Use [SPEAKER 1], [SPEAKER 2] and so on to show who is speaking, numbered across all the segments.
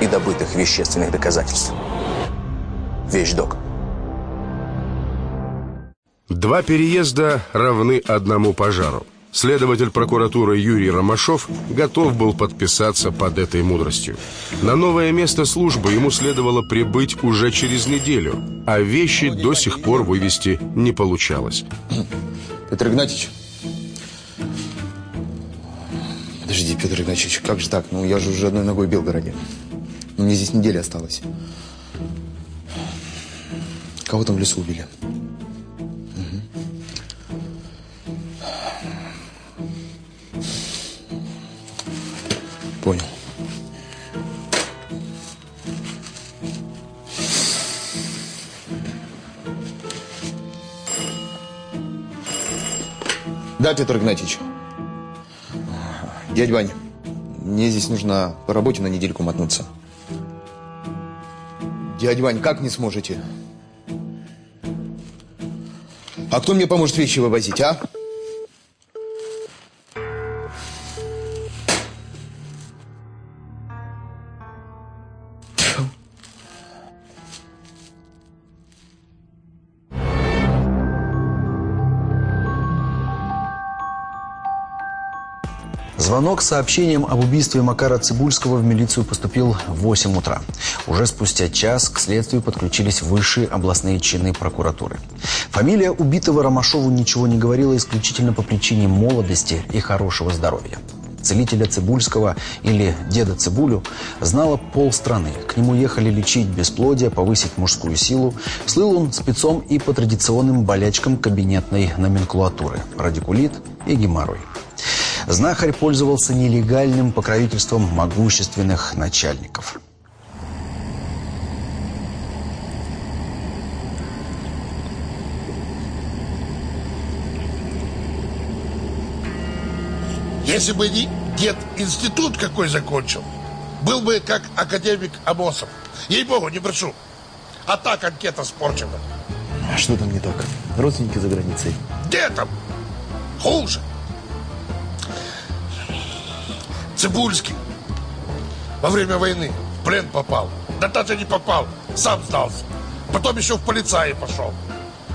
[SPEAKER 1] и добытых вещественных доказательств. Вещдок.
[SPEAKER 2] Два переезда равны одному пожару. Следователь прокуратуры Юрий Ромашов готов был подписаться под этой мудростью. На новое место службы ему следовало прибыть уже через неделю, а вещи до сих пор вывести не получалось.
[SPEAKER 3] Петр Игнатьевич. Подожди, Петр Игнатьевич, как же так? Ну, я же уже одной ногой в Белгороде. Мне здесь неделя осталась. Кого там в лесу убили? Понял. Да, Петр Игнатьевич. Дядь Вань, мне здесь нужно по работе на недельку мотнуться. Дядь Вань, как не сможете? А кто мне поможет вещи вывозить, а?
[SPEAKER 1] Звонок с сообщением об убийстве Макара Цибульского в милицию поступил в 8 утра. Уже спустя час к следствию подключились высшие областные чины прокуратуры. Фамилия убитого Ромашову ничего не говорила исключительно по причине молодости и хорошего здоровья. Целителя Цибульского или деда Цибулю знала полстраны. К нему ехали лечить бесплодие, повысить мужскую силу. Слыл он спецом и по традиционным болячкам кабинетной номенклатуры – радикулит и геморрой. Знахарь пользовался нелегальным покровительством могущественных начальников.
[SPEAKER 4] Если бы не дед институт какой закончил, был бы как академик Амосов. Ей-богу, не прошу. А так анкета спорчена.
[SPEAKER 3] А что там не так? Родственники за границей?
[SPEAKER 4] Где там? Хуже. Цибульский во время войны в плен попал. Да даже не попал, сам сдался. Потом еще в полицаи пошел.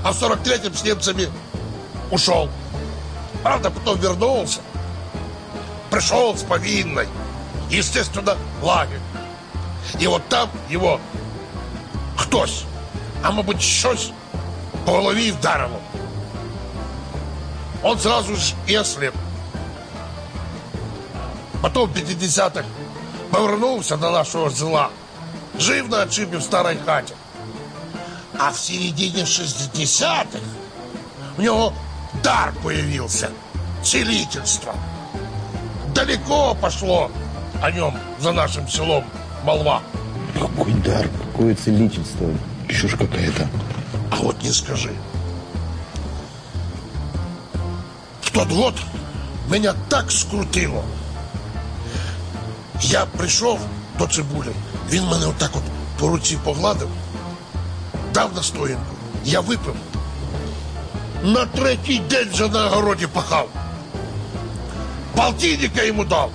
[SPEAKER 4] А в 43-м с немцами ушел. Правда, потом вернулся. Пришел с повинной. Естественно, лагерь. И вот там его хтось, а мабуть, щось по голові вдарило. Он сразу же и ослеп. Потом в 50-х повернувся до нашого села. Жив на отшибі в старій хаті. А в середине 60-х у него дар появился. Целительство. Далеко пошло о нем за нашим селом молва.
[SPEAKER 3] Какой дар, какое целительство. Чушь какая-то.
[SPEAKER 4] А вот не скажи. В тот год меня так скрутило. Я прийшов до цибулі, він мене отак от по руці погладив, дав настоянку, я випив. На третій день вже на огороді пахав. Полтинника йому дав.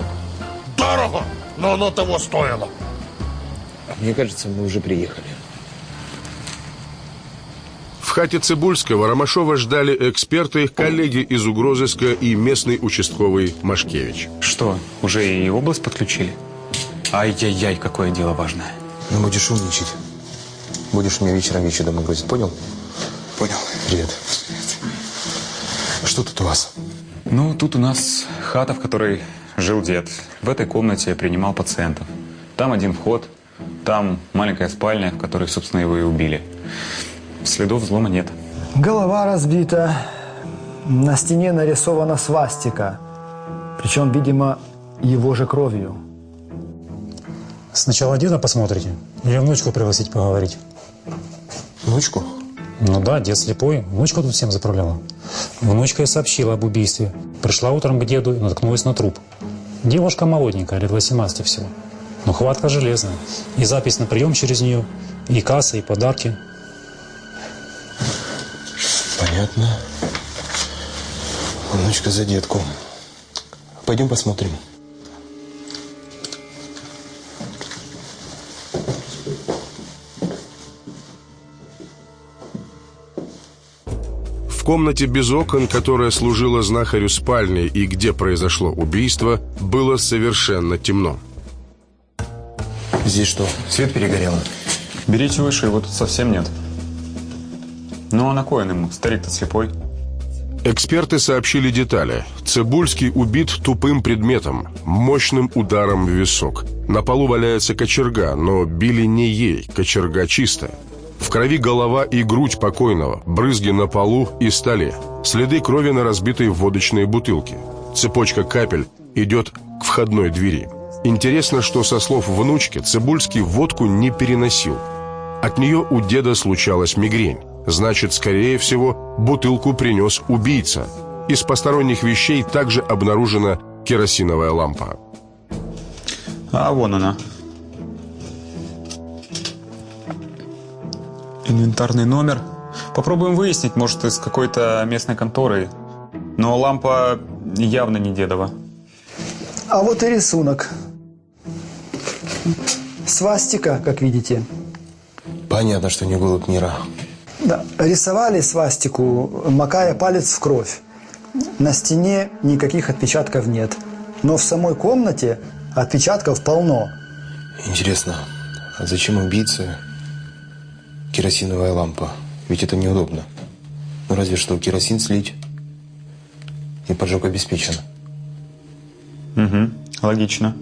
[SPEAKER 4] Дорого, но оно того стоило.
[SPEAKER 3] Мне кажется, мы уже приехали.
[SPEAKER 2] В хате Цибульского Ромашова ждали эксперты, коллеги из угрозыска и местный участковый Машкевич.
[SPEAKER 5] Что, уже и область подключили? Ай-яй-яй, какое дело важное.
[SPEAKER 3] Ну, будешь умничать. Будешь мне вечером вещи домой грузить, понял?
[SPEAKER 5] Понял.
[SPEAKER 3] Привет. Что тут у вас?
[SPEAKER 5] Ну, тут у нас хата, в которой жил дед. В этой комнате принимал пациентов. Там один вход, там маленькая спальня, в которой, собственно, его и убили. Следов взлома нет.
[SPEAKER 6] Голова разбита. На стене нарисована свастика. Причем, видимо, его же кровью.
[SPEAKER 7] Сначала деда посмотрите или внучку пригласить поговорить?
[SPEAKER 3] Внучку?
[SPEAKER 7] Ну да, дед слепой, внучка тут всем заправляла. Внучка и сообщила об убийстве. Пришла утром к деду и наткнулась на труп. Девушка молоденькая, лет 18 всего. Но хватка железная. И запись на прием через нее, и касса, и подарки.
[SPEAKER 3] Понятно. Внучка за детку. Пойдем посмотрим.
[SPEAKER 2] В комнате без окон, которая служила знахарю спальней и где произошло убийство, было совершенно темно.
[SPEAKER 3] Здесь что, свет перегорел?
[SPEAKER 5] Берите выше, его тут совсем нет. Ну а на кой он ему? Старик-то слепой.
[SPEAKER 2] Эксперты сообщили детали. Цибульский убит тупым предметом, мощным ударом в висок. На полу валяется кочерга, но били не ей, кочерга чистая. В крови голова и грудь покойного, брызги на полу и столе. Следы крови на разбитой водочной бутылке. Цепочка капель идет к входной двери. Интересно, что со слов внучки Цибульский водку не переносил. От нее у деда случалась мигрень. Значит, скорее всего, бутылку принес убийца. Из посторонних вещей также обнаружена керосиновая лампа.
[SPEAKER 5] А вон она. Инвентарный номер. Попробуем выяснить, может, из какой-то местной конторы. Но лампа явно не дедова.
[SPEAKER 6] А вот и рисунок. Свастика, как видите.
[SPEAKER 3] Понятно, что не голубь мира.
[SPEAKER 6] Да, рисовали свастику, макая палец в кровь. На стене никаких отпечатков нет. Но в самой комнате отпечатков полно.
[SPEAKER 3] Интересно, а зачем убийце керосиновая лампа? Ведь это неудобно. Ну разве что керосин слить и поджог обеспечен.
[SPEAKER 5] Угу, логично.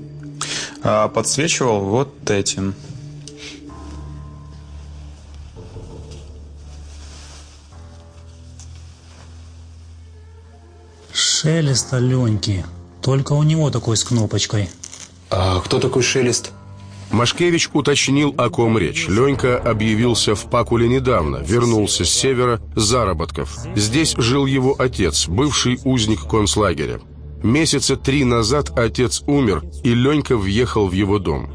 [SPEAKER 5] А подсвечивал вот этим.
[SPEAKER 7] Шелест Аленьки. Только у него такой с кнопочкой.
[SPEAKER 3] А кто такой Шелест?
[SPEAKER 2] Машкевич уточнил, о ком речь. Ленька объявился в Пакуле недавно, вернулся с севера с заработков. Здесь жил его отец, бывший узник концлагеря. Месяца три назад отец умер, и Ленька въехал в его дом.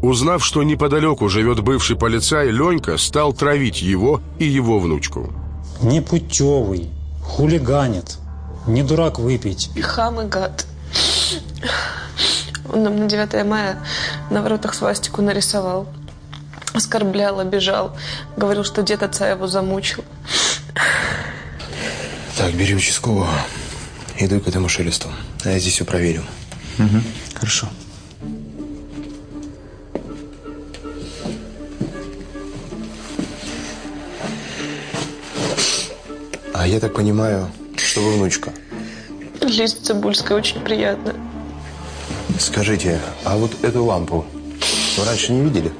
[SPEAKER 2] Узнав, что неподалеку живет бывший полицай, Ленька стал травить его и его внучку.
[SPEAKER 7] Непутевый, хулиганит, не дурак выпить.
[SPEAKER 8] Хам и гад. Он нам на 9 мая на воротах свастику нарисовал. Оскорблял, обижал. Говорил, что дед отца его замучил.
[SPEAKER 3] Так, бери участкового. Иду к этому Шелесту. А я здесь все проверю.
[SPEAKER 5] Угу, хорошо.
[SPEAKER 3] А я так понимаю, что вы внучка.
[SPEAKER 8] Лиза Цибульская очень приятная.
[SPEAKER 3] Скажите, а вот эту лампу вы раньше не видели?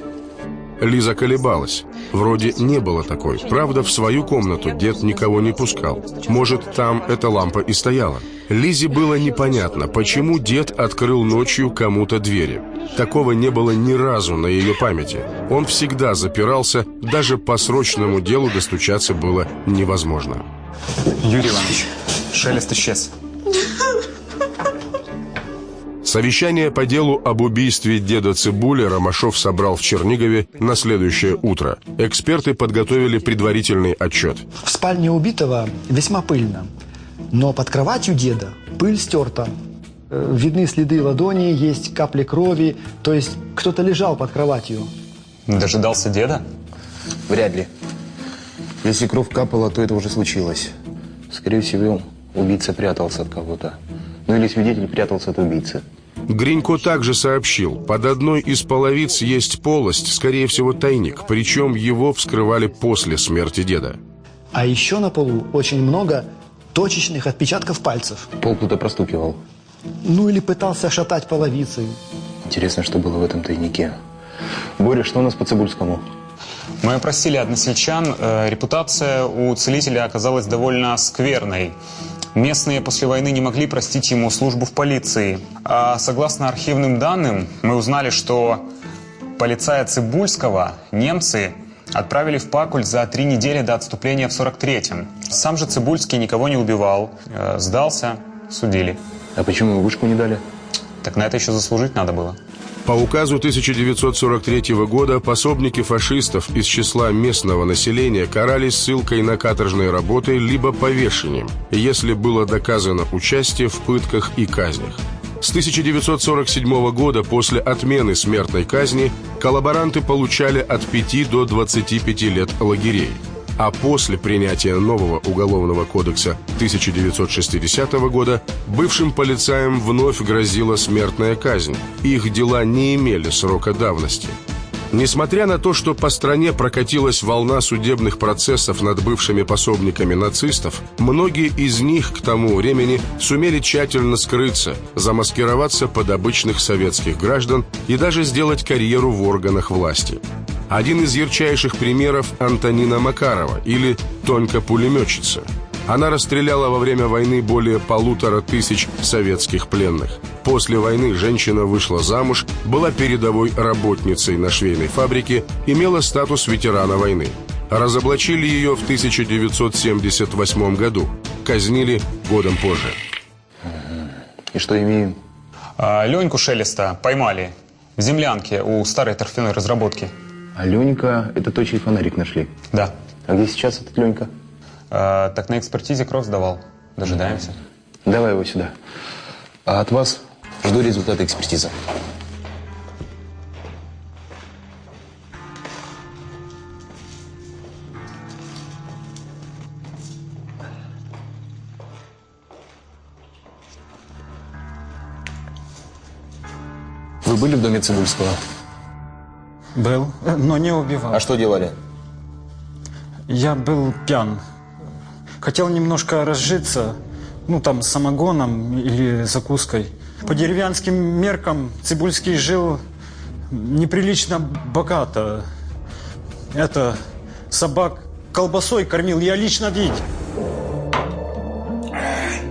[SPEAKER 2] Лиза колебалась. Вроде не было такой. Правда, в свою комнату дед никого не пускал. Может, там эта лампа и стояла. Лизе было непонятно, почему дед открыл ночью кому-то двери. Такого не было ни разу на ее памяти. Он всегда запирался, даже по срочному делу достучаться было невозможно.
[SPEAKER 5] Юрий Иванович, шелест исчез.
[SPEAKER 2] Совещание по делу об убийстве деда Цибуля Ромашов собрал в Чернигове на следующее утро. Эксперты подготовили предварительный отчет.
[SPEAKER 6] В спальне убитого весьма пыльно. Но под кроватью деда пыль стерта. Э, Видны следы ладони, есть капли крови. То есть кто-то лежал под кроватью.
[SPEAKER 5] Дожидался деда?
[SPEAKER 3] Вряд ли. Если кровь капала, то это уже случилось. Скорее всего, убийца прятался от кого-то. Ну или свидетель прятался от убийцы.
[SPEAKER 2] Гринько также сообщил, под одной из половиц есть полость, скорее всего тайник, причем его вскрывали после смерти деда.
[SPEAKER 6] А еще на полу очень много точечных отпечатков пальцев.
[SPEAKER 3] Пол кто-то простукивал.
[SPEAKER 6] Ну или пытался шатать половицей.
[SPEAKER 3] Интересно, что было в этом тайнике. Боря, что у нас по Цибульскому?
[SPEAKER 5] Мы опросили односельчан. Э, Репутация у целителя оказалась довольно скверной. Местные после войны не могли простить ему службу в полиции. А согласно архивным данным, мы узнали, что полицая Цибульского немцы отправили в Пакуль за три недели до отступления в 43-м. Сам же Цибульский никого не убивал, э, сдался, судили.
[SPEAKER 3] А почему вышку не дали?
[SPEAKER 5] Так на это еще заслужить надо было.
[SPEAKER 2] По указу 1943 года пособники фашистов из числа местного населения карались ссылкой на каторжные работы либо повешением, если было доказано участие в пытках и казнях. С 1947 года после отмены смертной казни коллаборанты получали от 5 до 25 лет лагерей а после принятия нового Уголовного кодекса 1960 года бывшим полицаям вновь грозила смертная казнь. Их дела не имели срока давности. Несмотря на то, что по стране прокатилась волна судебных процессов над бывшими пособниками нацистов, многие из них к тому времени сумели тщательно скрыться, замаскироваться под обычных советских граждан и даже сделать карьеру в органах власти. Один из ярчайших примеров – Антонина Макарова или «Тонька-пулеметчица». Она расстреляла во время войны более полутора тысяч советских пленных. После войны женщина вышла замуж, была передовой работницей на швейной фабрике, имела статус ветерана войны. Разоблачили ее в 1978 году, казнили годом позже.
[SPEAKER 3] И что имеем?
[SPEAKER 5] А Леньку Шелеста поймали в землянке у старой торфяной разработки.
[SPEAKER 3] А Ленька, это то, чей фонарик нашли?
[SPEAKER 5] Да.
[SPEAKER 3] А где сейчас этот Ленька?
[SPEAKER 5] А, так на экспертизе кровь сдавал. Дожидаемся.
[SPEAKER 3] Давай его сюда. А от вас жду результаты экспертизы. Вы были в доме Цибульского?
[SPEAKER 9] Был, но не убивал.
[SPEAKER 3] А что делали?
[SPEAKER 9] Я был пьян. Хотел немножко разжиться, ну там самогоном или закуской. По деревянским меркам Цибульский жил неприлично богато. Это собак колбасой кормил, я лично видел.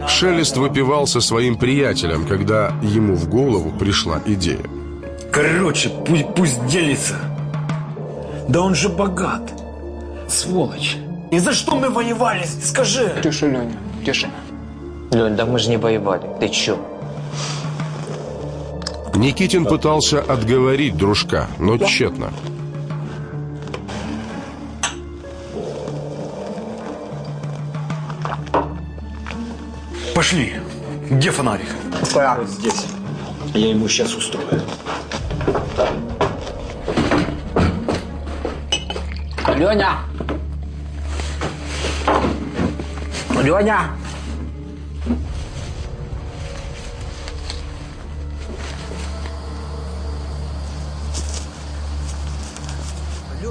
[SPEAKER 2] Шелест выпивал со своим приятелем, когда ему в голову пришла идея.
[SPEAKER 10] Короче, пусть, пусть делится. Да он же богат. Сволочь. И за что мы воевали, скажи?
[SPEAKER 11] Тише, Леня, тише.
[SPEAKER 12] Лень, да мы же не воевали. Ты чё?
[SPEAKER 2] Никитин пытался отговорить дружка, но тщетно.
[SPEAKER 10] Пошли. Где фонарик?
[SPEAKER 12] Прямо
[SPEAKER 10] здесь. Я ему сейчас устрою.
[SPEAKER 12] Леня! Леня!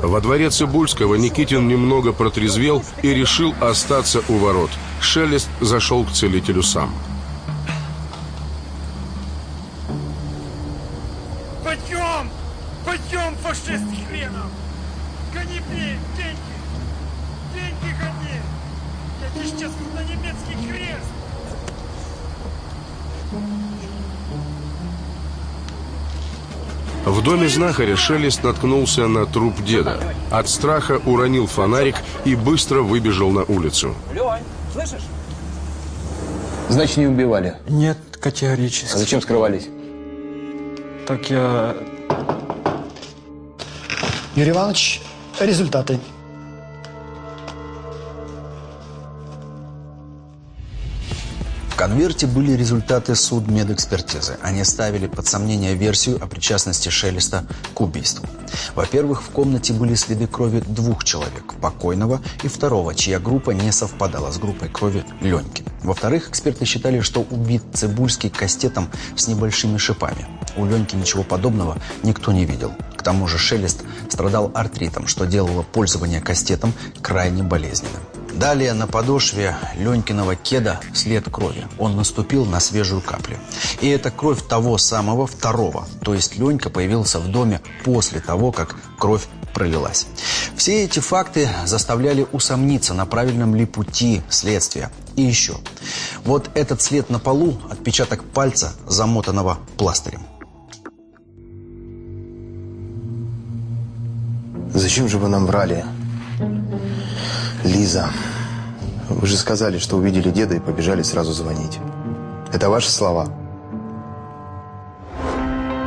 [SPEAKER 2] Во дворе Цибульского Никитин немного протрезвел и решил остаться у ворот. Шелест зашел к целителю сам.
[SPEAKER 10] Гони мне деньги! Деньги гони! Я тебе сейчас на немецкий крест!
[SPEAKER 2] В доме знахаря Шелест наткнулся на труп деда. От страха уронил фонарик и быстро выбежал на улицу.
[SPEAKER 12] Лень, слышишь?
[SPEAKER 3] Значит, не убивали.
[SPEAKER 9] Нет,
[SPEAKER 3] А
[SPEAKER 9] категорически.
[SPEAKER 3] зачем скрывались?
[SPEAKER 9] Так я...
[SPEAKER 6] Юрий Иванович, результаты.
[SPEAKER 1] Конверте были результаты судмедэкспертизы. Они ставили под сомнение версию о причастности Шелеста к убийству. Во-первых, в комнате были следы крови двух человек, покойного и второго, чья группа не совпадала с группой крови Леньки. Во-вторых, эксперты считали, что убит Цибульский кастетом с небольшими шипами. У Леньки ничего подобного никто не видел. К тому же Шелест страдал артритом, что делало пользование кастетом крайне болезненным. Далее на подошве Ленькиного кеда след крови. Он наступил на свежую каплю. И это кровь того самого второго. То есть Ленька появился в доме после того, как кровь пролилась. Все эти факты заставляли усомниться, на правильном ли пути следствия. И еще. Вот этот след на полу – отпечаток пальца, замотанного пластырем.
[SPEAKER 3] Зачем же вы нам врали? Лиза, вы же сказали, что увидели деда и побежали сразу звонить. Это ваши слова?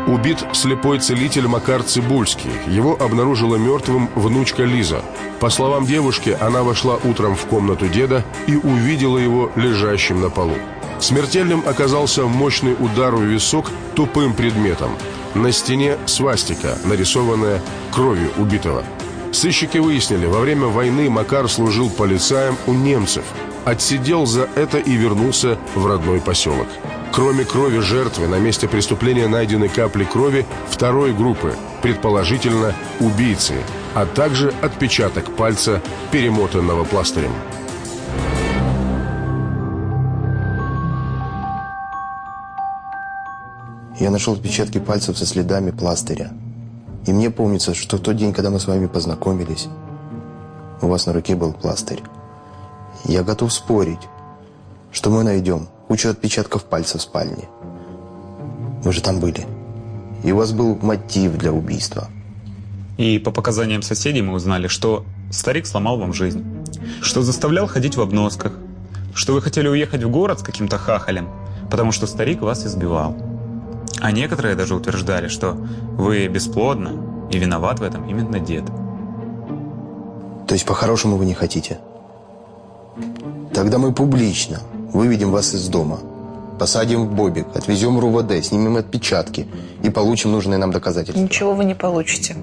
[SPEAKER 2] Убит слепой целитель Макар Цибульский. Его обнаружила мертвым внучка Лиза. По словам девушки, она вошла утром в комнату деда и увидела его лежащим на полу. Смертельным оказался мощный удар в висок тупым предметом. На стене свастика, нарисованная кровью убитого. Сыщики выяснили, во время войны Макар служил полицаем у немцев. Отсидел за это и вернулся в родной поселок. Кроме крови жертвы, на месте преступления найдены капли крови второй группы, предположительно убийцы, а также отпечаток пальца, перемотанного пластырем.
[SPEAKER 3] Я нашел отпечатки пальцев со следами пластыря. И мне помнится, что в тот день, когда мы с вами познакомились, у вас на руке был пластырь. Я готов спорить, что мы найдем кучу отпечатков пальцев в спальне. Вы же там были. И у вас был мотив для убийства.
[SPEAKER 5] И по показаниям соседей мы узнали, что старик сломал вам жизнь, что заставлял ходить в обносках, что вы хотели уехать в город с каким-то хахалем, потому что старик вас избивал. А некоторые даже утверждали, что вы бесплодны, и виноват в этом именно дед.
[SPEAKER 3] То есть по-хорошему вы не хотите? Тогда мы публично выведем вас из дома, посадим в бобик, отвезем в РУВД, снимем отпечатки и получим нужные нам доказательства.
[SPEAKER 8] Ничего вы не получите.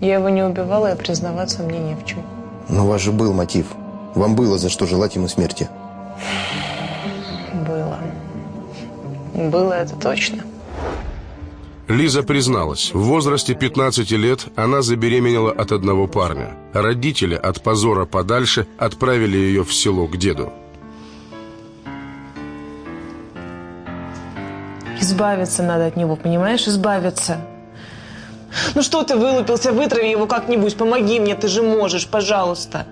[SPEAKER 8] Я его не убивала, и признаваться мне не в чем.
[SPEAKER 3] Но у вас же был мотив. Вам было за что желать ему смерти.
[SPEAKER 8] Было. Это точно.
[SPEAKER 2] Лиза призналась, в возрасте 15 лет она забеременела от одного парня. Родители от позора подальше отправили ее в село к деду.
[SPEAKER 8] Избавиться надо от него, понимаешь? Избавиться. Ну что ты вылупился? Вытрави его как-нибудь. Помоги мне, ты же можешь, пожалуйста.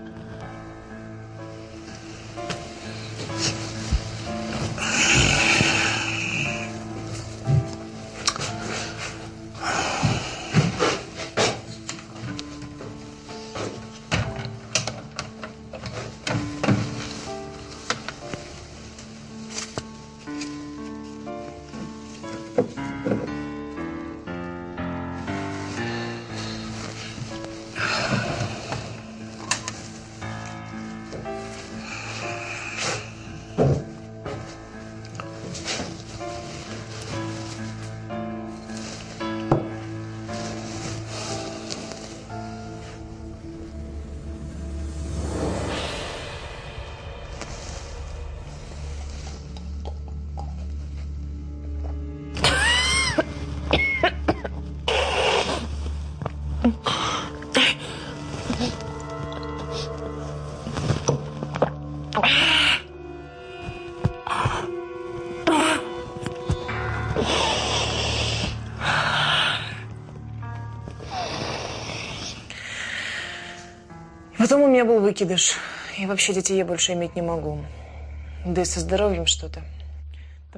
[SPEAKER 8] Потом у меня был выкидыш. И вообще детей я больше иметь не могу. Да и со здоровьем что-то.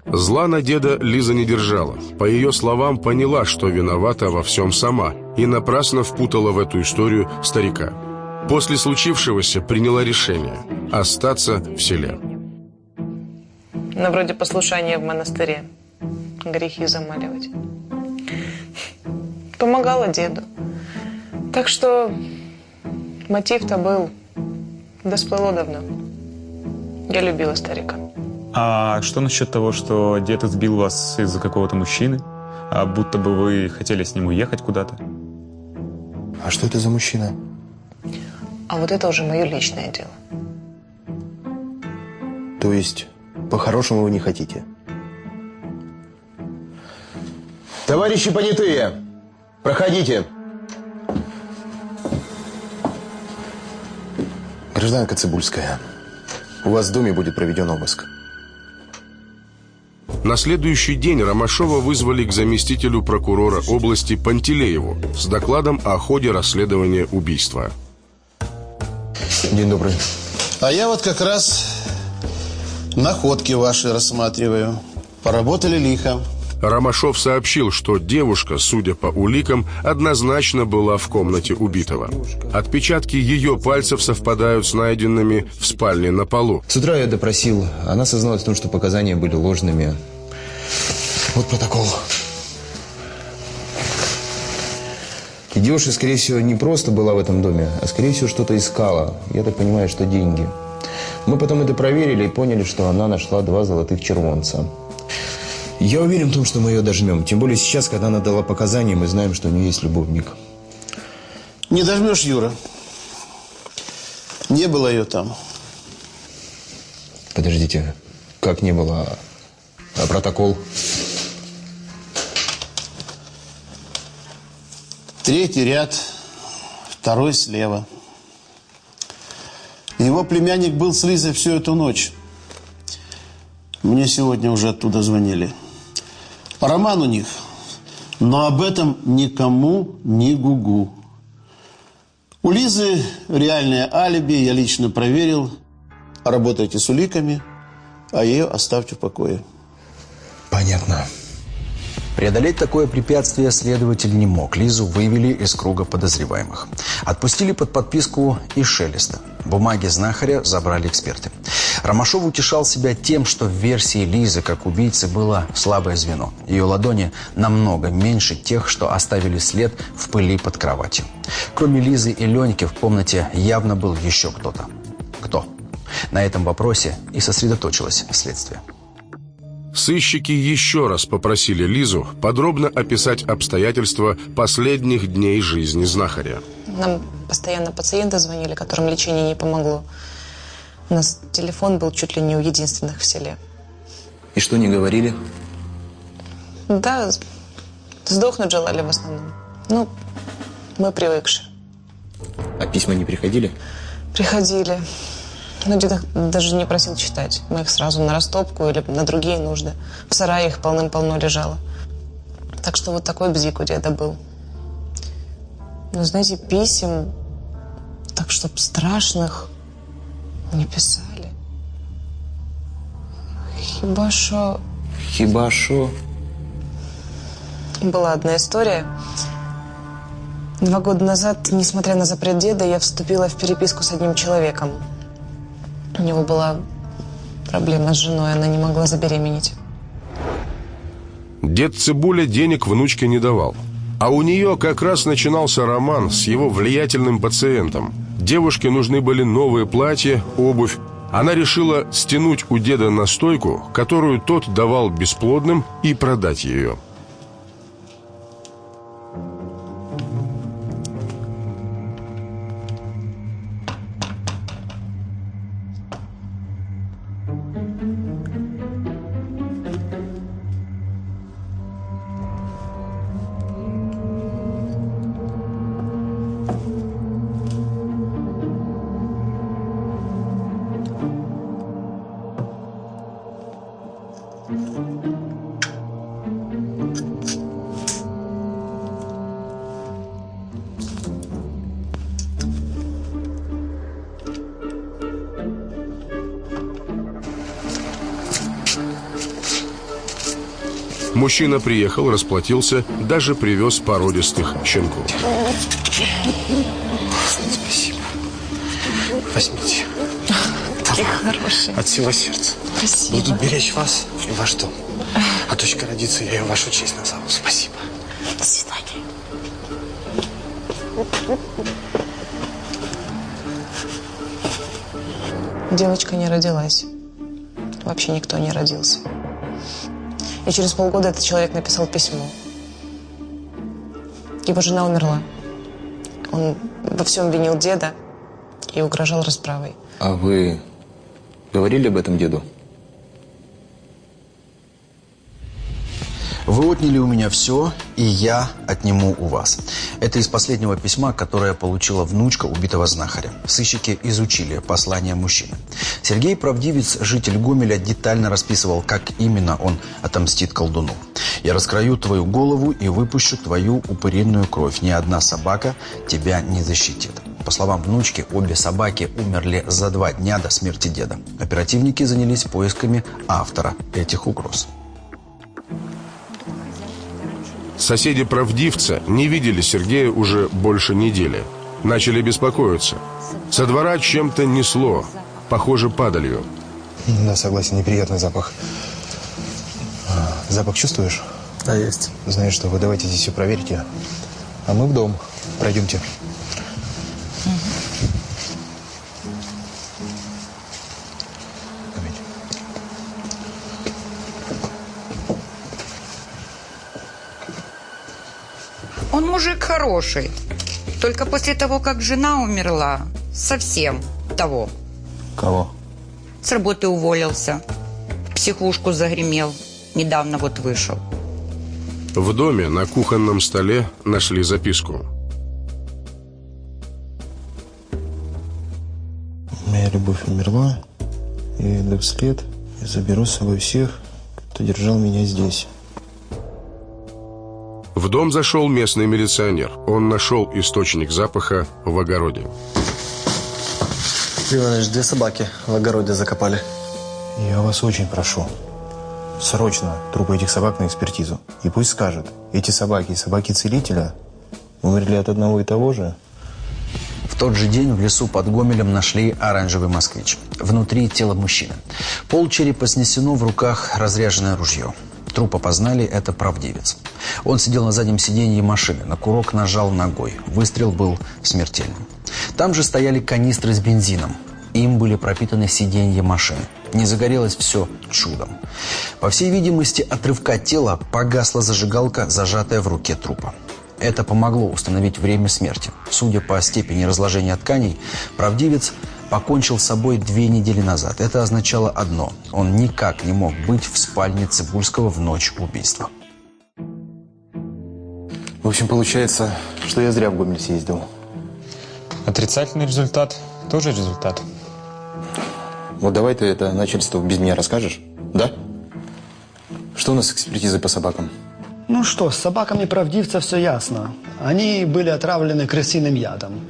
[SPEAKER 2] Зла на деда Лиза не держала. По ее словам, поняла, что виновата во всем сама, и напрасно впутала в эту историю старика. После случившегося приняла решение – остаться в селе.
[SPEAKER 8] Ну, вроде послушания в монастыре. Грехи замаливать. Помогала деду. Так что мотив-то был. Да всплыло давно. Я любила старика.
[SPEAKER 5] А что насчет того, что дед избил вас из-за какого-то мужчины? А будто бы вы хотели с ним уехать куда-то?
[SPEAKER 3] А что это за мужчина?
[SPEAKER 8] А вот это уже мое личное дело.
[SPEAKER 3] То есть, по-хорошему вы не хотите? Товарищи понятые, проходите. Гражданка Цибульская, у вас в доме будет проведен обыск.
[SPEAKER 2] На следующий день Ромашова вызвали к заместителю прокурора области Пантелееву с докладом о ходе расследования убийства.
[SPEAKER 3] День добрый.
[SPEAKER 11] А я вот как раз находки ваши рассматриваю. Поработали лихо.
[SPEAKER 2] Ромашов сообщил, что девушка, судя по уликам, однозначно была в комнате убитого. Отпечатки ее пальцев совпадают с найденными в спальне на полу.
[SPEAKER 3] С утра я допросил. Она созналась в том, что показания были ложными. Вот протокол. И девушка, скорее всего, не просто была в этом доме, а, скорее всего, что-то искала. Я так понимаю, что деньги. Мы потом это проверили и поняли, что она нашла два золотых червонца. Я уверен в том, что мы ее дожмем. Тем более сейчас, когда она дала показания, мы знаем, что у нее есть любовник.
[SPEAKER 11] Не дожмешь, Юра. Не было ее там.
[SPEAKER 3] Подождите, как не было? А протокол?
[SPEAKER 11] Третий ряд, второй слева. Его племянник был с Лизой всю эту ночь. Мне сегодня уже оттуда звонили. Роман у них. Но об этом никому не гугу. У Лизы реальное алиби, я лично проверил. Работайте с уликами, а ее оставьте в покое.
[SPEAKER 3] Понятно.
[SPEAKER 1] Преодолеть такое препятствие следователь не мог. Лизу вывели из круга подозреваемых. Отпустили под подписку и Шелеста. Бумаги знахаря забрали эксперты. Ромашов утешал себя тем, что в версии Лизы как убийцы было слабое звено. Ее ладони намного меньше тех, что оставили след в пыли под кроватью. Кроме Лизы и Леньки в комнате явно был еще кто-то. Кто? На этом вопросе и сосредоточилось следствие.
[SPEAKER 2] Сыщики еще раз попросили Лизу подробно описать обстоятельства последних дней жизни знахаря.
[SPEAKER 8] Нам постоянно пациенты звонили, которым лечение не помогло. У нас телефон был чуть ли не у единственных в селе.
[SPEAKER 3] И что не говорили?
[SPEAKER 8] Да, сдохнуть желали в основном. Ну, мы привыкшие.
[SPEAKER 3] А письма не приходили?
[SPEAKER 8] Приходили. Но дедок даже не просил читать. Мы их сразу на растопку или на другие нужды. В сарае их полным-полно лежало. Так что вот такой бзик у деда был. Но, знаете, писем, так чтоб страшных, не писали. Хіба що...
[SPEAKER 3] Хіба що?
[SPEAKER 8] Была одна история. Два года назад, несмотря на запрет деда, я вступила в переписку с одним человеком. У него была проблема с женой, она не могла забеременеть.
[SPEAKER 2] Дед Цибуля денег внучке не давал. А у нее как раз начинался роман с его влиятельным пациентом. Девушке нужны были новые платья, обувь. Она решила стянуть у деда настойку, которую тот давал бесплодным, и продать ее. Мужчина приехал, расплатился, даже привез породистых щенков.
[SPEAKER 10] Спасибо. Возьмите.
[SPEAKER 8] Такие хорошие.
[SPEAKER 10] От всего сердца.
[SPEAKER 8] Спасибо.
[SPEAKER 10] Буду беречь вас и ваш дом. А дочка родится, я ее вашу честь назову. Спасибо.
[SPEAKER 8] До свидания. Девочка не родилась. Вообще никто не родился. И через полгода этот человек написал письмо. Его жена умерла. Он во всем винил деда и угрожал расправой.
[SPEAKER 3] А вы говорили об этом деду?
[SPEAKER 1] Отняли у меня все, и я отниму у вас. Это из последнего письма, которое получила внучка убитого знахаря. Сыщики изучили послание мужчины. Сергей Правдивец, житель Гомеля, детально расписывал, как именно он отомстит колдуну. «Я раскрою твою голову и выпущу твою упыриную кровь. Ни одна собака тебя не защитит». По словам внучки, обе собаки умерли за два дня до смерти деда. Оперативники занялись поисками автора этих угроз.
[SPEAKER 2] Соседи правдивца не видели Сергея уже больше недели. Начали беспокоиться. Со двора чем-то несло, похоже, падалью.
[SPEAKER 3] Да, согласен, неприятный запах. А, Запах чувствуешь?
[SPEAKER 6] Да, есть.
[SPEAKER 3] Знаешь что, вы давайте здесь все проверьте. А мы в дом. Пройдемте.
[SPEAKER 13] Хороший. Только после того, как жена умерла, совсем того.
[SPEAKER 3] Кого?
[SPEAKER 13] С работы уволился. В психушку загремел. Недавно вот вышел.
[SPEAKER 2] В доме на кухонном столе нашли записку.
[SPEAKER 3] Моя любовь умерла, и иду вслед, и заберу с собой всех, кто держал меня здесь.
[SPEAKER 2] В дом зашел местный милиционер. Он нашел источник запаха в огороде.
[SPEAKER 14] Иванович, две собаки в огороде закопали.
[SPEAKER 3] Я вас очень прошу, срочно трупы этих собак на экспертизу. И пусть скажут, эти собаки и собаки целителя умерли от одного и того же.
[SPEAKER 1] В тот же день в лесу под Гомелем нашли оранжевый москвич. Внутри тело мужчины. Пол черепа снесено, в руках разряженное ружье. Труп опознали, это правдивец. Он сидел на заднем сиденье машины, на курок нажал ногой. Выстрел был смертельным. Там же стояли канистры с бензином. Им были пропитаны сиденья машины. Не загорелось все чудом. По всей видимости, от рывка тела погасла зажигалка, зажатая в руке трупа. Это помогло установить время смерти. Судя по степени разложения тканей, правдивец покончил с собой две недели назад. Это означало одно – он никак не мог быть в спальне Цибульского в ночь убийства.
[SPEAKER 3] В общем, получается, что я зря в Гомель съездил.
[SPEAKER 5] Отрицательный результат тоже результат.
[SPEAKER 3] Вот давай ты это начальству без меня расскажешь, да? Что у нас с экспертизой по собакам?
[SPEAKER 6] Ну что, с собаками правдивца все ясно. Они были отравлены крысиным ядом,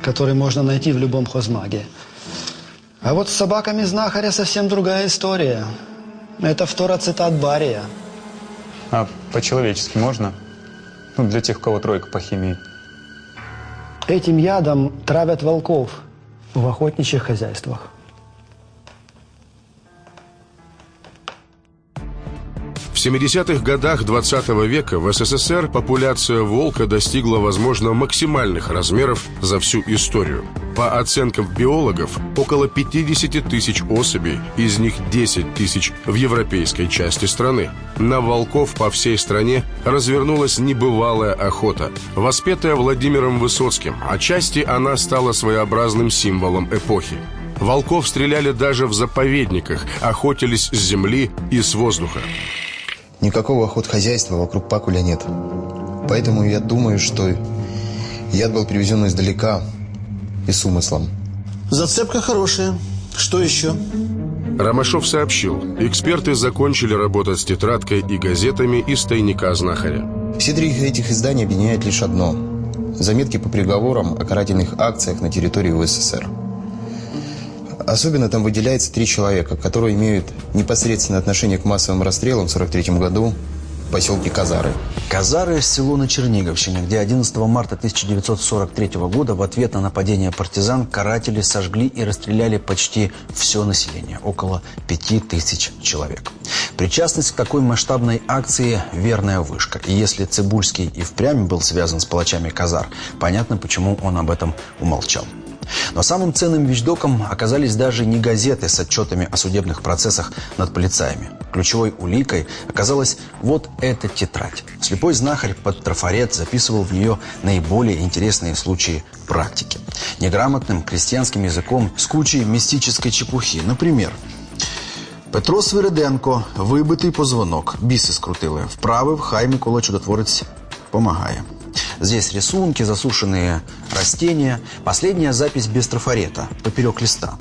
[SPEAKER 6] который можно найти в любом хозмаге. А вот с собаками знахаря совсем другая история. Это второцитат бария.
[SPEAKER 5] А по-человечески можно? Ну, для тех, у кого тройка по химии.
[SPEAKER 6] Этим ядом травят волков в охотничьих хозяйствах.
[SPEAKER 2] В 70-х годах 20 века в СССР популяция волка достигла, возможно, максимальных размеров за всю историю. По оценкам биологов, около 50 тысяч особей, из них 10 тысяч в европейской части страны. На волков по всей стране развернулась небывалая охота, воспетая Владимиром Высоцким. Отчасти она стала своеобразным символом эпохи. Волков стреляли даже в заповедниках, охотились с земли и с воздуха.
[SPEAKER 3] Никакого охотхозяйства вокруг Пакуля нет. Поэтому я думаю, что яд был привезен издалека и с умыслом.
[SPEAKER 11] Зацепка хорошая. Что еще?
[SPEAKER 2] Ромашов сообщил, эксперты закончили работать с тетрадкой и газетами из тайника знахаря.
[SPEAKER 3] Все три этих издания объединяет лишь одно. Заметки по приговорам о карательных акциях на территории УССР. Особенно там выделяется три человека, которые имеют непосредственное отношение к массовым расстрелам в 43 году в поселке Казары.
[SPEAKER 1] Казары – село на Черниговщине, где 11 марта 1943 года в ответ на нападение партизан каратели сожгли и расстреляли почти все население – около 5000 человек. Причастность к такой масштабной акции – верная вышка. И если Цибульский и впрямь был связан с палачами Казар, понятно, почему он об этом умолчал. Но самым ценным вещдоком оказались даже не газеты с отчетами о судебных процессах над полицаями. Ключевой уликой оказалась вот эта тетрадь. Слепой знахарь под трафарет записывал в нее наиболее интересные случаи практики. Неграмотным крестьянским языком с кучей мистической чепухи. Например, Петро Свириденко, вибитий позвонок, біси скрутили. Вправив, хай Микола Чудотворец помогая. Здесь рисунки, засушенные растения. Последняя запись без трафарета, поперек листа.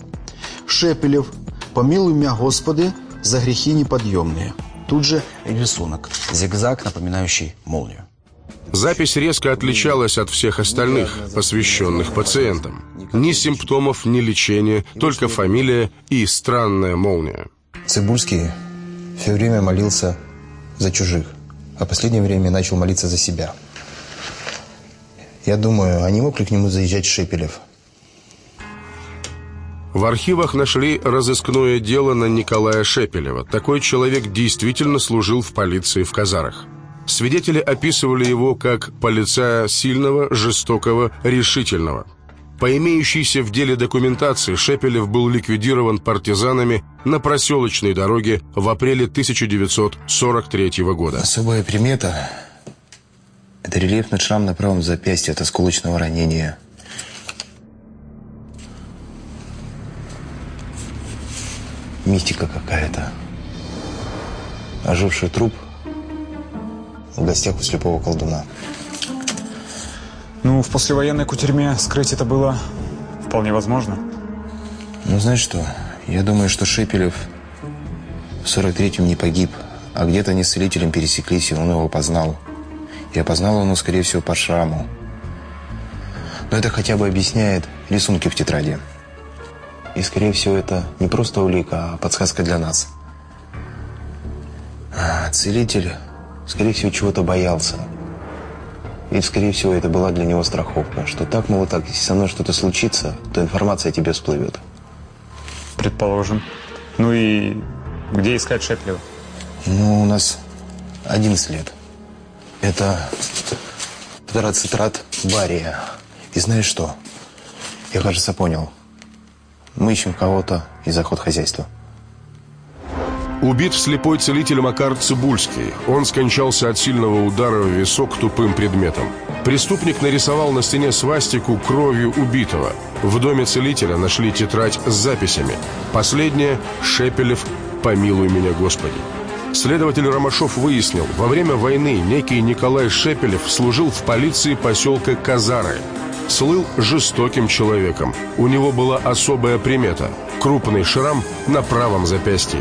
[SPEAKER 1] Шепелев, помилуй меня, Господи, за грехи неподъемные. Тут же рисунок, зигзаг, напоминающий молнию.
[SPEAKER 2] Запись резко отличалась от всех остальных, посвященных пациентам. Ни симптомов, ни лечения, только фамилия и странная молния.
[SPEAKER 3] Цибульский все время молился за чужих. а в последнее время начал молиться за себя. Я думаю, а не мог ли к нему заезжать Шепелев?
[SPEAKER 2] В архивах нашли разыскное дело на Николая Шепелева. Такой человек действительно служил в полиции в Казарах. Свидетели описывали его как полицая сильного, жестокого, решительного. По имеющейся в деле документации Шепелев был ликвидирован партизанами на проселочной дороге в апреле 1943 года.
[SPEAKER 3] Особая примета – это рельефный шрам на правом запястье от осколочного ранения. Мистика какая-то. Оживший труп в гостях у слепого колдуна.
[SPEAKER 5] Ну, в послевоенной кутерьме скрыть это было вполне возможно.
[SPEAKER 3] Ну, знаешь что? Я думаю, что Шепелев в 43-м не погиб, а где-то они с целителем пересеклись, и он его познал. И опознал он его, скорее всего, по шраму. Но это хотя бы объясняет рисунки в тетради. И, скорее всего, это не просто улика, а подсказка для нас. А целитель, скорее всего, чего-то боялся. И, скорее всего, это была для него страховка, что так, мол, так, если со мной что-то случится, то информация о тебе всплывет.
[SPEAKER 5] Предположим. Ну и где искать Шеплева?
[SPEAKER 3] Ну, у нас один след. Это тетрацитрат бария. И знаешь что? Я, кажется, понял. Мы ищем кого-то из охотхозяйства.
[SPEAKER 2] Убит слепой целитель Макар Цибульский. Он скончался от сильного удара в висок тупым предметом. Преступник нарисовал на стене свастику кровью убитого. В доме целителя нашли тетрадь с записями. Последняя – Шепелев «Помилуй меня, Господи». Следователь Ромашов выяснил, во время войны некий Николай Шепелев служил в полиции поселка Казары. Слыл жестоким человеком. У него была особая примета – крупный шрам на правом запястье.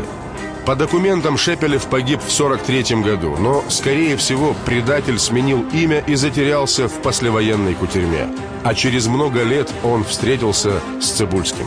[SPEAKER 2] По документам Шепелев погиб в 43 году, но, скорее всего, предатель сменил имя и затерялся в послевоенной кутерьме. А через много лет он встретился с Цибульским.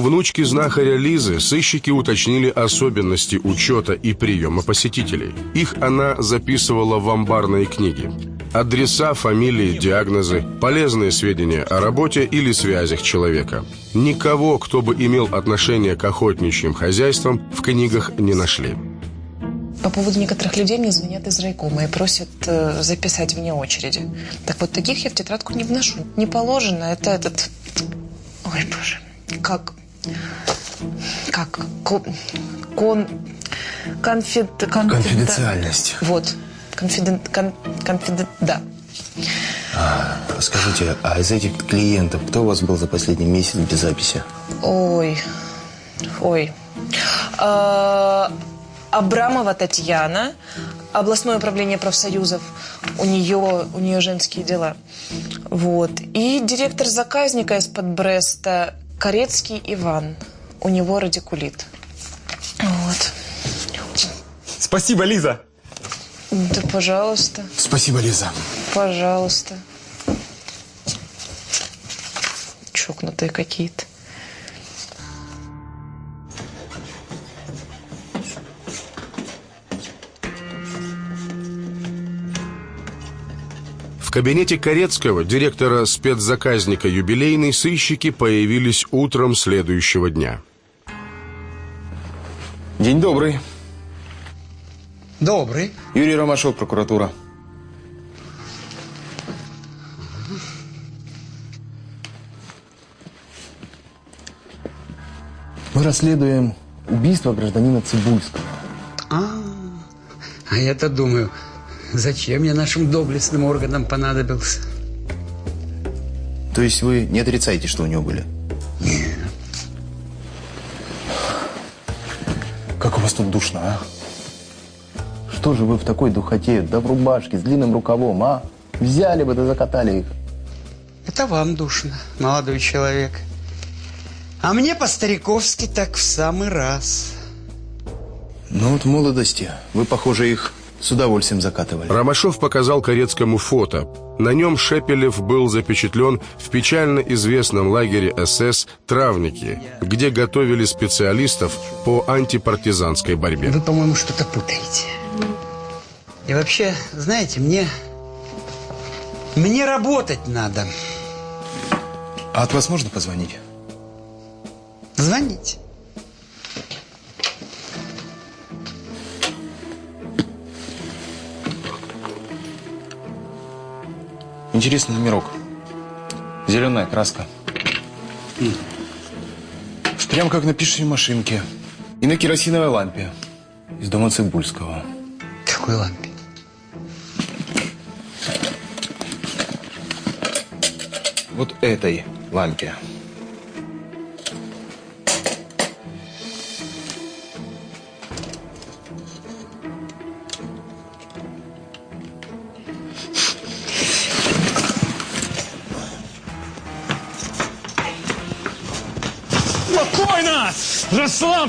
[SPEAKER 2] У внучки знахаря Лизы сыщики уточнили особенности учета и приема посетителей. Их она записывала в амбарные книги. Адреса, фамилии, диагнозы, полезные сведения о работе или связях человека. Никого, кто бы имел отношение к охотничьим хозяйствам, в книгах не нашли.
[SPEAKER 8] По поводу некоторых людей мне звонят из райкома и просят э, записать вне очереди. Так вот, таких я в тетрадку не вношу. Не положено. Это этот... Ой, боже. Как... Как... Кон... кон конфид... конфид-
[SPEAKER 3] Конфиденциальность.
[SPEAKER 8] Вот. Конфидент... Кон, конфидент... Да.
[SPEAKER 3] А, скажите, а из этих клиентов кто у вас был за последний месяц без записи?
[SPEAKER 8] Ой. Ой. А, Абрамова Татьяна, областное управление профсоюзов. У нее, у нее женские дела. Вот. И директор заказника из-под Бреста Корецкий Иван. У него радикулит. Вот.
[SPEAKER 5] Спасибо, Лиза.
[SPEAKER 8] Да, пожалуйста.
[SPEAKER 3] Спасибо, Лиза.
[SPEAKER 8] Пожалуйста. Чокнутые какие-то.
[SPEAKER 2] В кабинете Корецкого, директора спецзаказника «Юбилейный», сыщики появились утром следующего дня.
[SPEAKER 3] День добрый.
[SPEAKER 6] Добрый.
[SPEAKER 3] Юрий Ромашов, прокуратура. Мы расследуем убийство гражданина Цибульского.
[SPEAKER 15] А, а я-то думаю, зачем я нашим доблестным органам понадобился?
[SPEAKER 3] То есть вы не отрицаете, что у него были?
[SPEAKER 15] Нет.
[SPEAKER 3] Как у вас тут душно, а? Что же вы в такой духоте, да в рубашке, с длинным рукавом, а? Взяли бы да закатали их.
[SPEAKER 15] Это вам душно, молодой человек. А мне по-стариковски так в самый раз.
[SPEAKER 3] Ну вот в молодости вы, похоже, их с удовольствием закатывали.
[SPEAKER 2] Ромашов показал Корецкому фото. На нем Шепелев был запечатлен в печально известном лагере СС «Травники», где готовили специалистов по антипартизанской борьбе.
[SPEAKER 15] Вы, по-моему, что-то путаете. И вообще, знаете, мне... Мне работать надо.
[SPEAKER 3] А от вас можно позвонить?
[SPEAKER 15] Звоните.
[SPEAKER 3] Интересный номерок. Зеленая краска. Прям как на пишущей машинке. И на керосиновой лампе. Из дома Цибульского.
[SPEAKER 15] Какой лампе?
[SPEAKER 3] Вот этой лампе.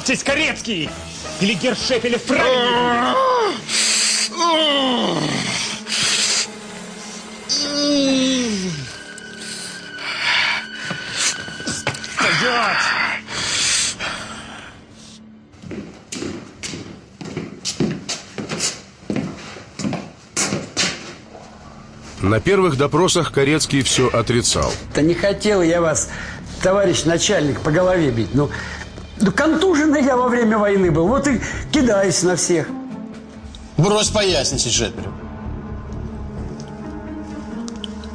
[SPEAKER 10] Расслабьтесь, Корецкий! Или Гершепелев правильно? Стоять!
[SPEAKER 2] На первых допросах Корецкий все отрицал.
[SPEAKER 15] Да не хотел я вас, товарищ начальник, по голове бить. Ну, ну контуженный я во время войны был. Вот и кидаюсь на всех.
[SPEAKER 11] Брось поясничать, Шепелев.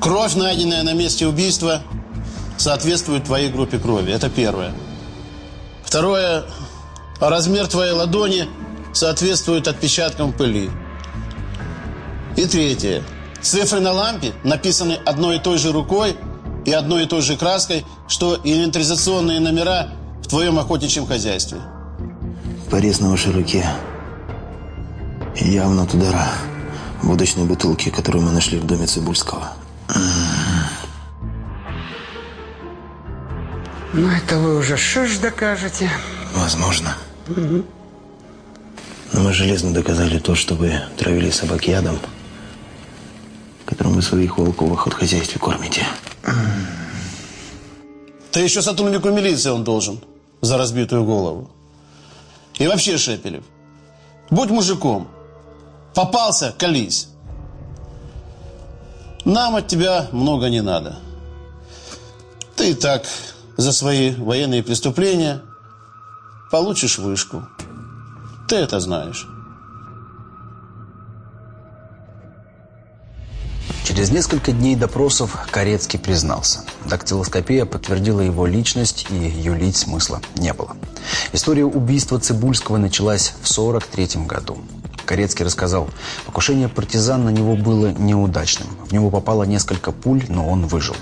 [SPEAKER 11] Кровь, найденная на месте убийства, соответствует твоей группе крови. Это первое. Второе. Размер твоей ладони соответствует отпечаткам пыли. И третье. Цифры на лампе написаны одной и той же рукой и одной и той же краской, что инвентаризационные номера в твоем охотничьем хозяйстве.
[SPEAKER 3] Порез на вашей руке. Явно от удара водочной бутылки, которую мы нашли в доме Цибульского.
[SPEAKER 15] Ну, это вы уже что ж докажете?
[SPEAKER 3] Возможно. Но мы железно доказали то, что вы травили собак ядом, которым вы своих волков в охотхозяйстве кормите.
[SPEAKER 11] Ты еще сотруднику милиции он должен за разбитую голову. И вообще, Шепелев, будь мужиком. Попался, колись. Нам от тебя много не надо. Ты так за свои военные преступления получишь вышку. Ты это знаешь.
[SPEAKER 1] Через несколько дней допросов Корецкий признался. Дактилоскопия подтвердила его личность, и юлить смысла не было. История убийства Цибульского началась в 1943 году. Корецкий рассказал, покушение партизан на него было неудачным. В него попало несколько пуль, но он выжил.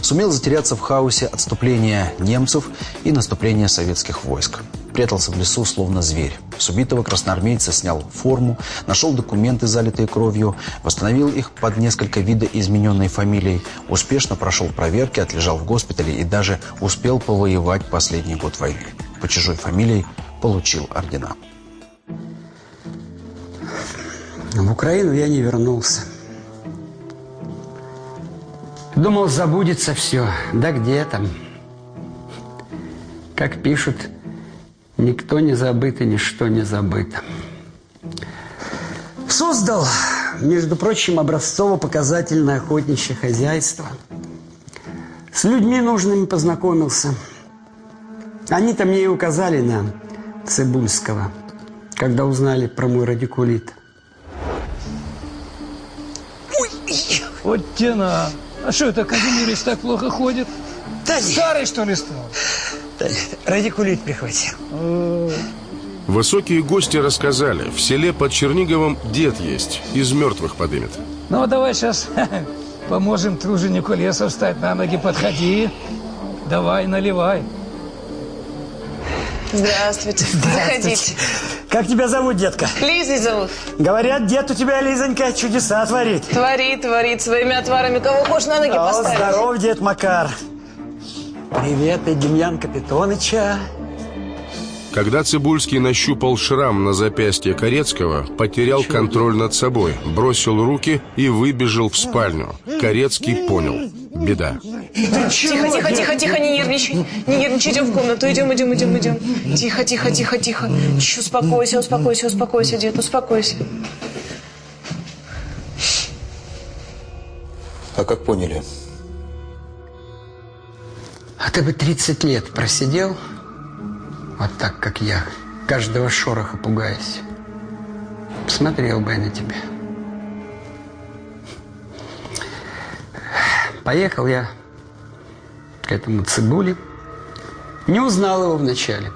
[SPEAKER 1] Сумел затеряться в хаосе отступления немцев и наступления советских войск. Прятался в лесу, словно зверь. С убитого красноармейца снял форму, нашел документы, залитые кровью, восстановил их под несколько видоизмененной фамилией, успешно прошел проверки, отлежал в госпитале и даже успел повоевать последний год войны. По чужой фамилией получил ордена.
[SPEAKER 15] В Украину я не вернулся. Думал, забудется все. Да где там? Как пишут, никто не забыт и ничто не забыто. Создал, между прочим, образцово-показательное охотничье хозяйство. С людьми нужными познакомился. Они-то мне и указали на Цибульского, когда узнали про мой радикулит.
[SPEAKER 16] Вот тена. А что это, Казимирич так плохо ходит?
[SPEAKER 15] Да
[SPEAKER 16] Старый, что ли, стал?
[SPEAKER 15] Да, радикулит прихватил.
[SPEAKER 2] Высокие гости рассказали, в селе под Черниговым дед есть, из мертвых подымет.
[SPEAKER 16] Ну, давай сейчас поможем труженику леса встать на ноги, подходи. Давай, наливай.
[SPEAKER 8] Здравствуйте. Заходите.
[SPEAKER 15] Как тебя зовут, детка?
[SPEAKER 8] Лизой зовут.
[SPEAKER 15] Говорят, дед у тебя, Лизонька, чудеса творит.
[SPEAKER 8] Творит, творит своими отварами. Кого хочешь на ноги
[SPEAKER 15] О,
[SPEAKER 8] поставить.
[SPEAKER 15] здоров, дед Макар. Привет, и Демьян Капитоныча.
[SPEAKER 2] Когда Цибульский нащупал шрам на запястье Корецкого, потерял контроль над собой, бросил руки и выбежал в спальню. Корецкий понял. Беда.
[SPEAKER 8] Тихо, тихо, тихо, тихо, не нервничай. Не нервничай, идем в комнату. Идем, идем, идем, идем. Тихо, тихо, тихо, тихо. Чш, успокойся, успокойся, успокойся, дед, успокойся.
[SPEAKER 3] А как поняли?
[SPEAKER 15] А ты бы 30 лет просидел, вот так, как я, каждого шороха пугаясь. Посмотрел бы я на тебя. Поехал я к этому цибуле. Не узнал его вначале.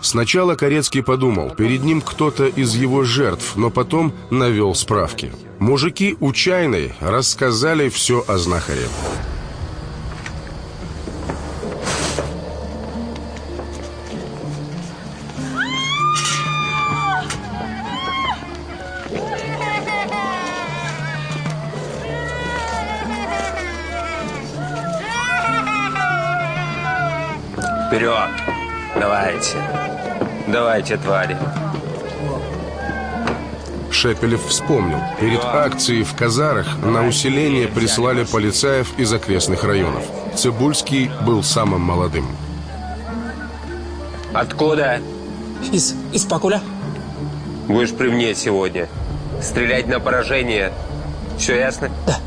[SPEAKER 2] Сначала Корецкий подумал, перед ним кто-то из его жертв, но потом навел справки. Мужики у чайной рассказали все о знахаре.
[SPEAKER 17] Вперед! Давайте. Давайте, твари.
[SPEAKER 2] Шепелев вспомнил. Перед акцией в Казарах на усиление прислали полицаев из окрестных районов. Цибульский был самым молодым.
[SPEAKER 17] Откуда?
[SPEAKER 12] Из, из Пакуля.
[SPEAKER 17] Будешь при мне сегодня. Стрелять на поражение. Все ясно?
[SPEAKER 12] Да.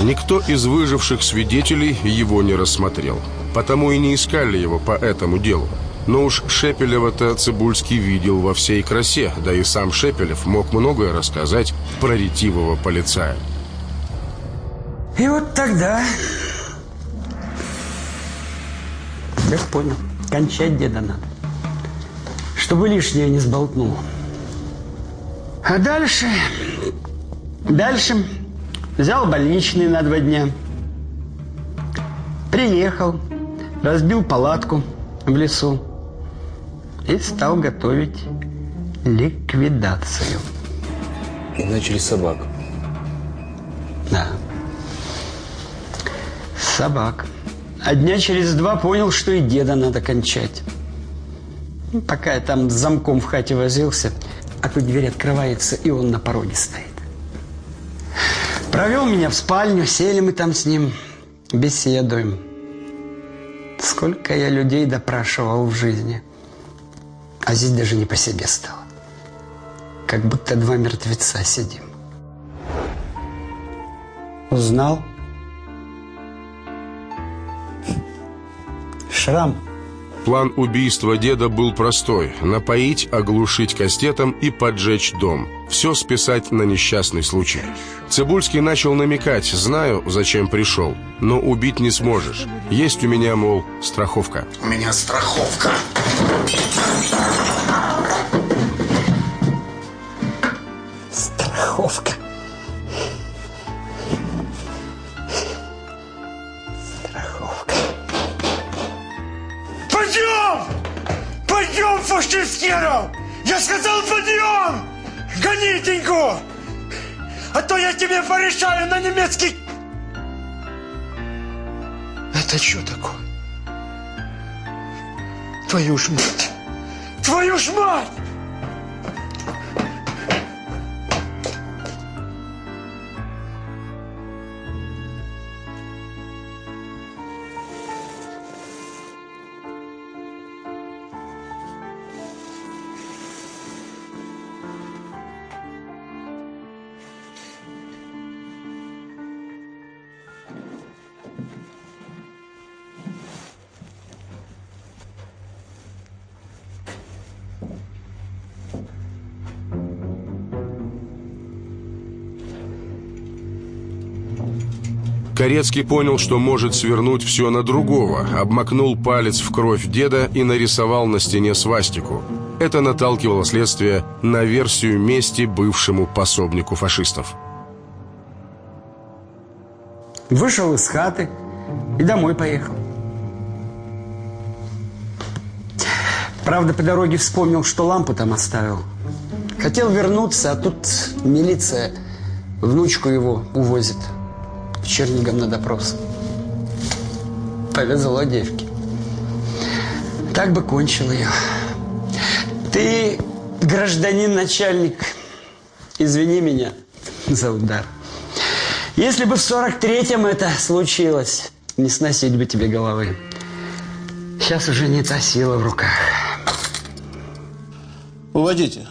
[SPEAKER 2] Никто из выживших свидетелей его не рассмотрел. Потому и не искали его по этому делу. Но уж Шепелева-то Цибульский видел во всей красе, да и сам Шепелев мог многое рассказать про ретивого полицая.
[SPEAKER 15] И вот тогда... Я понял. Кончать деда надо. Чтобы лишнее не сболтнул. А дальше... Дальше взял больничный на два дня. Приехал, разбил палатку в лесу и стал готовить ликвидацию.
[SPEAKER 3] И начали собак.
[SPEAKER 15] Да. Собак. А дня через два понял, что и деда надо кончать. Ну, Пока я там с замком в хате возился, а тут дверь открывается, и он на пороге стоит. Провел меня в спальню, сели мы там с ним, беседуем. Сколько я людей допрашивал в жизни. А здесь даже не по себе стало. Как будто два мертвеца сидим. Узнал? Шрам.
[SPEAKER 2] План убийства деда был простой – напоить, оглушить кастетом и поджечь дом. Все списать на несчастный случай. Цибульский начал намекать, знаю, зачем пришел, но убить не сможешь. Есть у меня, мол, страховка.
[SPEAKER 4] У меня страховка.
[SPEAKER 10] Херов! Я сказал, подъем! Гони, Денько! А то я тебе порешаю на немецкий...
[SPEAKER 6] Это что такое? Твою ж мать!
[SPEAKER 10] Твою ж мать!
[SPEAKER 2] Корецкий понял, что может свернуть все на другого, обмакнул палец в кровь деда и нарисовал на стене свастику. Это наталкивало следствие на версию мести бывшему пособнику фашистов.
[SPEAKER 15] Вышел из хаты и домой поехал. Правда, по дороге вспомнил, что лампу там оставил. Хотел вернуться, а тут милиция внучку его увозит к Чернигам на допрос. Повезло девке. Так бы кончил ее. Ты, гражданин начальник, извини меня за удар. Если бы в 43-м это случилось, не сносить бы тебе головы. Сейчас уже не та сила в руках.
[SPEAKER 11] Уводите.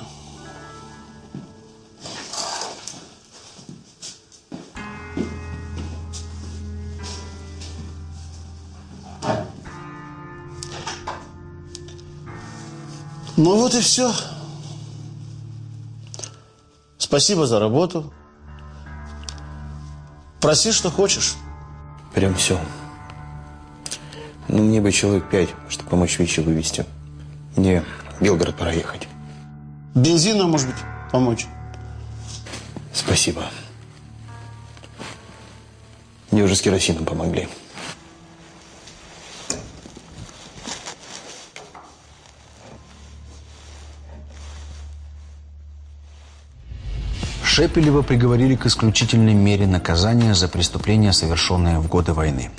[SPEAKER 11] Ну вот и все. Спасибо за работу. Проси, что хочешь.
[SPEAKER 3] Прям все. Ну, мне бы человек пять, чтобы помочь вещи вывести. Мне в Белгород пора ехать.
[SPEAKER 11] Бензина, может быть, помочь?
[SPEAKER 3] Спасибо. Мне уже с керосином помогли.
[SPEAKER 1] Шепелева приговорили к исключительной мере наказания за преступления, совершенные в годы войны.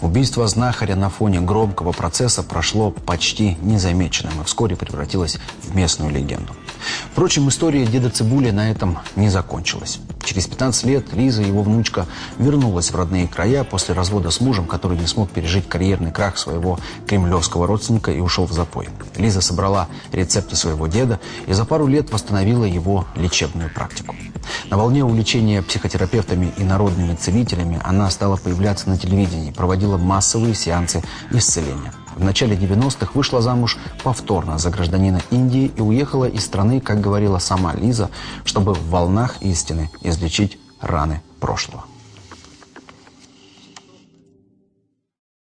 [SPEAKER 1] Убийство знахаря на фоне громкого процесса прошло почти незамеченным и вскоре превратилось в местную легенду. Впрочем, история деда Цибули на этом не закончилась. Через 15 лет Лиза, его внучка, вернулась в родные края после развода с мужем, который не смог пережить карьерный крах своего кремлевского родственника и ушел в запой. Лиза собрала рецепты своего деда и за пару лет восстановила его лечебную практику. На волне увлечения психотерапевтами и народными целителями она стала появляться на телевидении, проводила массовые сеансы исцеления. В начале 90-х вышла замуж повторно за гражданина Индии и уехала из страны, как говорила сама Лиза, чтобы в волнах истины излечить раны прошлого.